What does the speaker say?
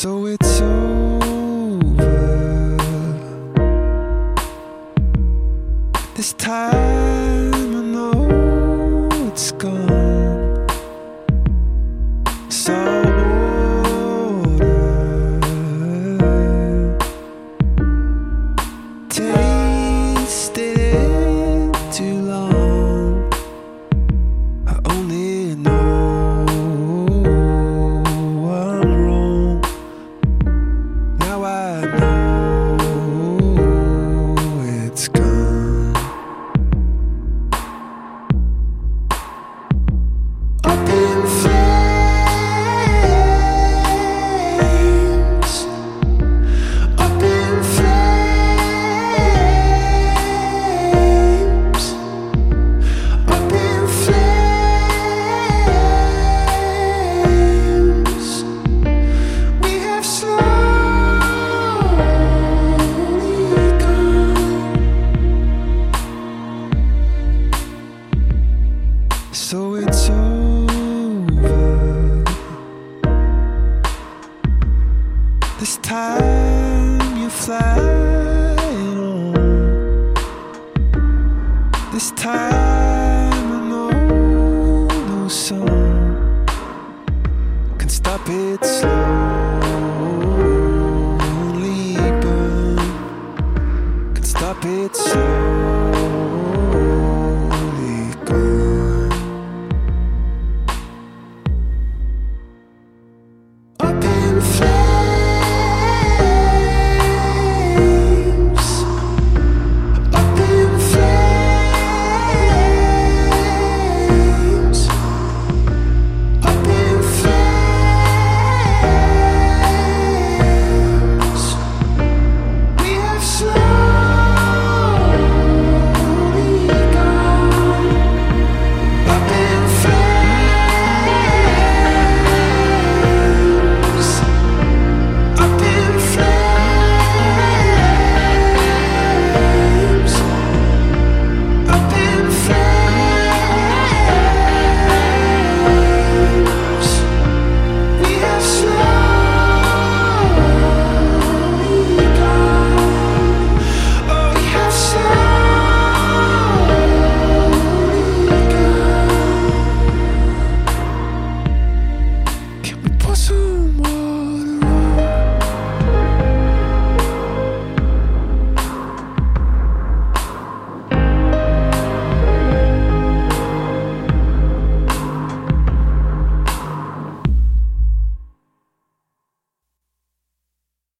So it's over. This time I know it's gone. So So it's over. This time you're flying on. This time I know no song can stop it slowly